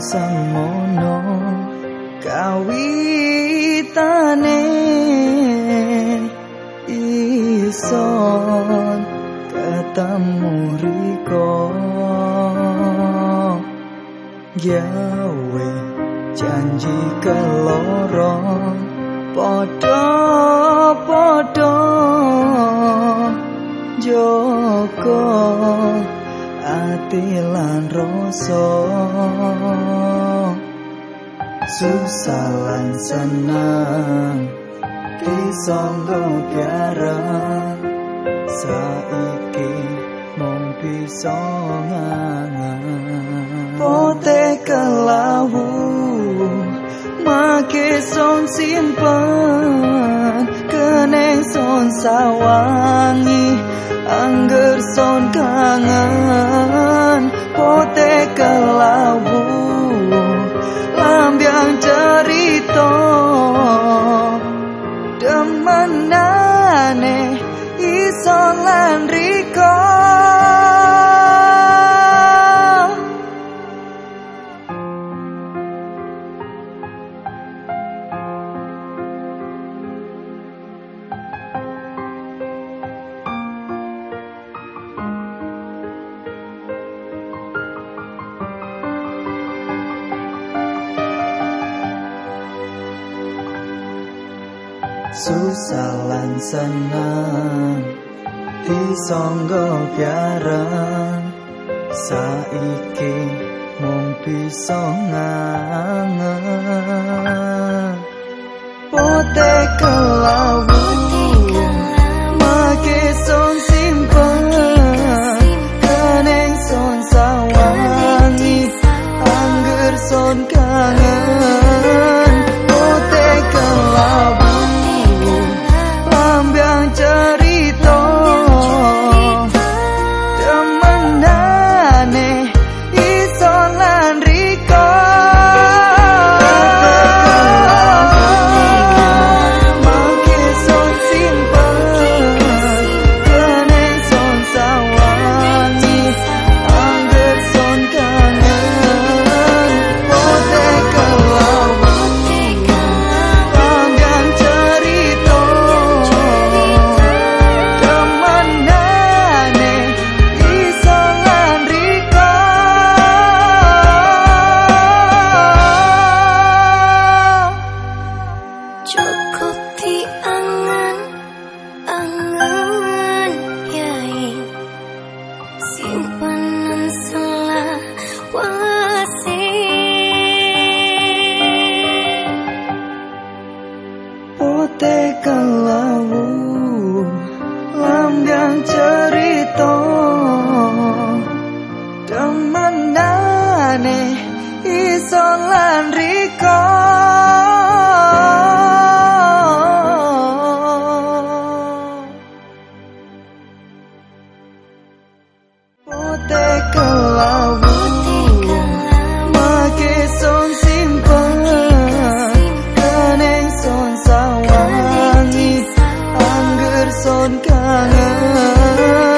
semono kawitane ison ketemu riko. Gawe janji keloro podo podo joko ati lan rasa. Susah lan senang disanggo piara saiki mung bisa pote kelawu make son simpan keneng son sawangi angger son kangen demenane iso lan riko susah lan senang disangga piaran saiki mung bisa ngangen Iso lan riko Make son son sawangi Angger son kangen